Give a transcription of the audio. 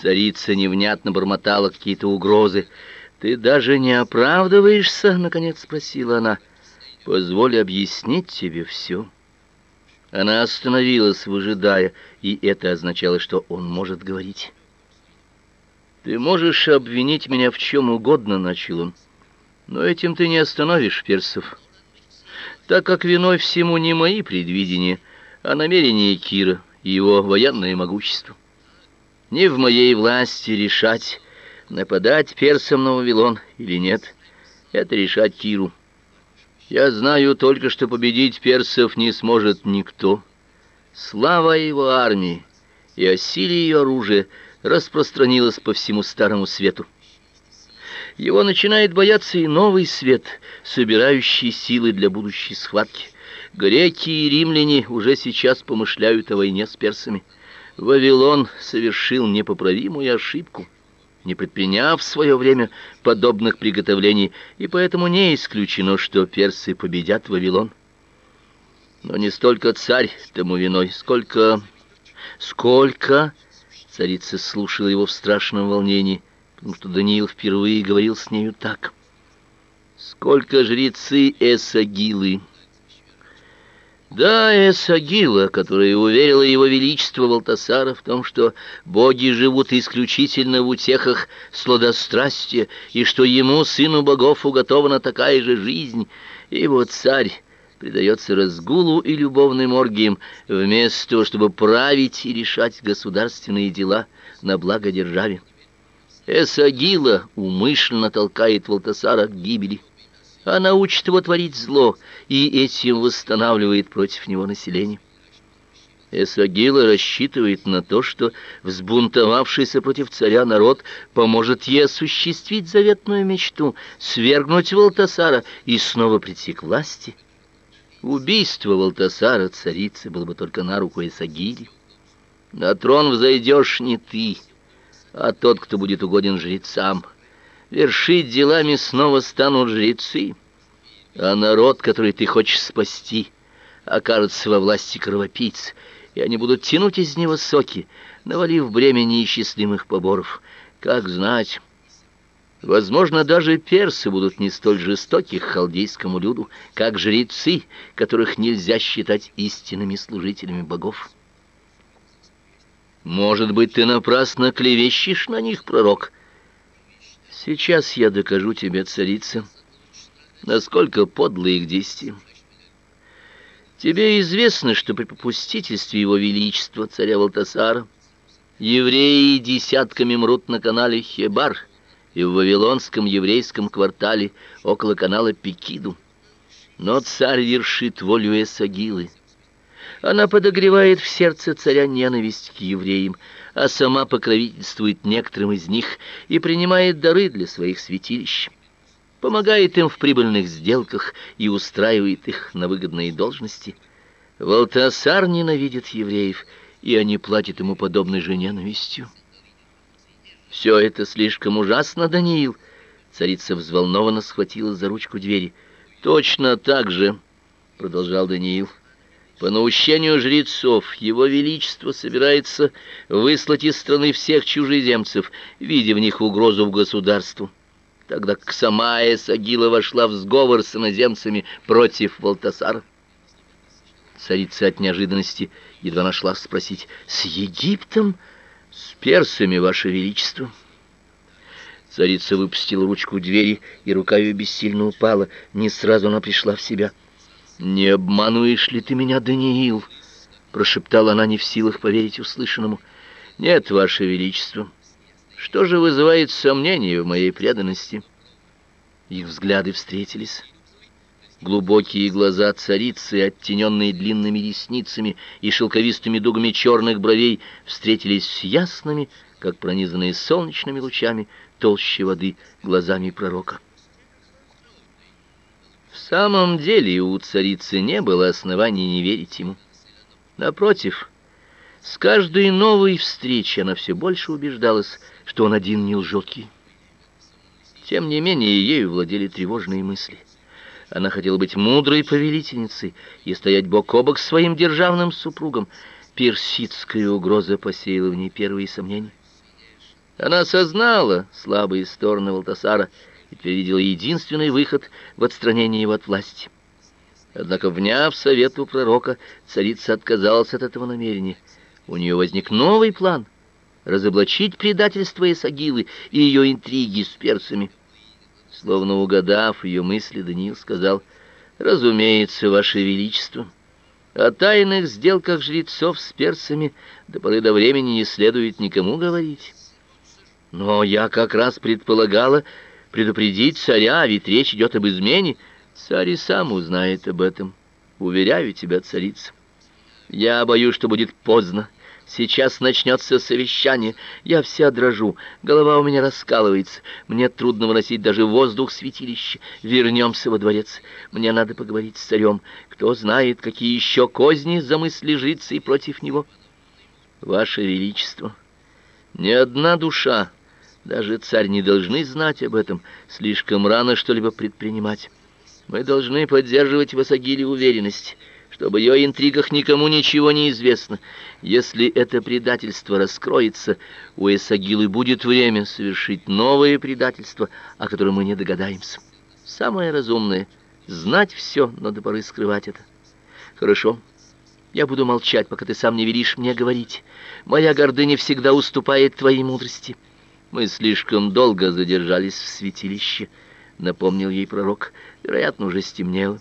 Царица невнятно бормотала какие-то угрозы. Ты даже не оправдываешься, наконец спросила она. Позволь объяснить тебе все. Она остановилась, выжидая, и это означало, что он может говорить. Ты можешь обвинить меня в чем угодно, начал он. Но этим ты не остановишь персов. Так как виной всему не мои предвидения, а намерения Кира и его военное могущество. Не в моей власти решать, нападать персам на Вавилон или нет. Это решать Киру. Я знаю только, что победить персов не сможет никто. Слава его армии и о силе ее оружия распространилась по всему старому свету. Его начинает бояться и новый свет, собирающий силы для будущей схватки. Греки и римляне уже сейчас помышляют о войне с персами. Вавилон совершил непоправимую ошибку, не предприняв в свое время подобных приготовлений, и поэтому не исключено, что персы победят Вавилон. Но не столько царь тому виной, сколько сколько царица слушала его в страшном волнении, потому что Даниил впервые говорил с нею так. Сколько жрецы Эсагилы да, Эсагила, которая уверила его величество Валтасара в том, что боги живут исключительно в утехах сладострастия, и что ему, сыну богов, уготована такая же жизнь, и вот царь предается разгулу и любовным оргиям, вместо того, чтобы править и решать государственные дела на благо державе. Эсагила умышленно толкает Валтасара к гибели. Она учит его творить зло и этим восстанавливает против него население. Эсагила рассчитывает на то, что взбунтовавшийся против царя народ поможет ей осуществить заветную мечту свергнуть Валтасара и снова прийти к власти. Убийство Валтасара царицы было бы только на руку Эсагиле. На трон взойдешь не ты, а тот, кто будет угоден жрецам вершить делами снова станут жрецы, а народ, который ты хочешь спасти, окажется во власти кровопийц, и они будут тянуть из него соки, навалив бремя неисчислимых поборов. Как знать, возможно, даже персы будут не столь жестоки к халдейскому люду, как жрецы, которых нельзя считать истинными служителями богов. Может быть, ты напрасно клевещешь на них, пророк, — Сейчас я докажу тебе, царица, насколько подлы их действия. Тебе известно, что при попустительстве его величества царя Валтасара евреи десятками мрут на канале Хебар и в вавилонском еврейском квартале около канала Пекиду. Но царь вершит волю Эсагилы. Она подогревает в сердце царя ненависть к евреям, а сама покровительствует некоторым из них и принимает дары для своих святилищ, помогает им в прибыльных сделках и устраивает их на выгодные должности. Валтасар ненавидит евреев, и они платят ему подобной же ненавистью. Все это слишком ужасно, Даниил. Царица взволнованно схватила за ручку двери. Точно так же, продолжал Даниил. По наущению жрецов его величество собирается выслать из страны всех чужеземцев, видя в них угрозу в государству. Тогда как сама Эсагила вошла в сговор с иноземцами против Валтасара. Царица от неожиданности едва нашла спросить: "С Египтом, с персами, ваше величество?" Царица выпустила ручку двери, и рука ее бессильно упала. Не сразу она пришла в себя. «Не обманываешь ли ты меня, Даниил?» прошептала она, не в силах поверить услышанному. «Нет, ваше величество. Что же вызывает сомнения в моей преданности?» Их взгляды встретились. Глубокие глаза царицы, оттененные длинными ресницами и шелковистыми дугами черных бровей, встретились с ясными, как пронизанные солнечными лучами толще воды, глазами пророка. Самом деле у царицы не было оснований не верить ему. Напротив, с каждой новой встречей она все больше убеждалась, что он один не лжет ей. Тем не менее, ею владели тревожные мысли. Она хотела быть мудрой повелительницей и стоять бок о бок с своим державным супругом. Персидская угроза посеяла в ней первые сомнения. Она осознала слабые стороны Валтасара видела единственный выход в отстранении его от власти. Однако, вняв совету пророка, царица отказалась от этого намерения. У нее возник новый план — разоблачить предательство Исагилы и ее интриги с персами. Словно угадав ее мысли, Даниил сказал, «Разумеется, Ваше Величество, о тайных сделках жрецов с персами до поры до времени не следует никому говорить. Но я как раз предполагала предупредить царя, ведь речь идет об измене, — Царь и сам узнает об этом. Уверяю тебя, царица. Я боюсь, что будет поздно. Сейчас начнется совещание. Я вся дрожу, голова у меня раскалывается. Мне трудно выносить даже воздух святилища. Вернемся во дворец. Мне надо поговорить с царем. Кто знает, какие еще козни замысли жрицы против него. Ваше величество, ни одна душа, даже царь не должны знать об этом. Слишком рано что-либо предпринимать. Мы должны поддерживать в Асагиле уверенность, чтобы ее интригах никому ничего не известно. Если это предательство раскроется, у Эсагилы будет время совершить новое предательство, о котором мы не догадаемся. Самое разумное — знать все, но до поры скрывать это. Хорошо. Я буду молчать, пока ты сам не велишь мне говорить. Моя гордыня всегда уступает твоей мудрости. Мы слишком долго задержались в святилище — напомнил ей пророк. Вероятно, уже стемнело.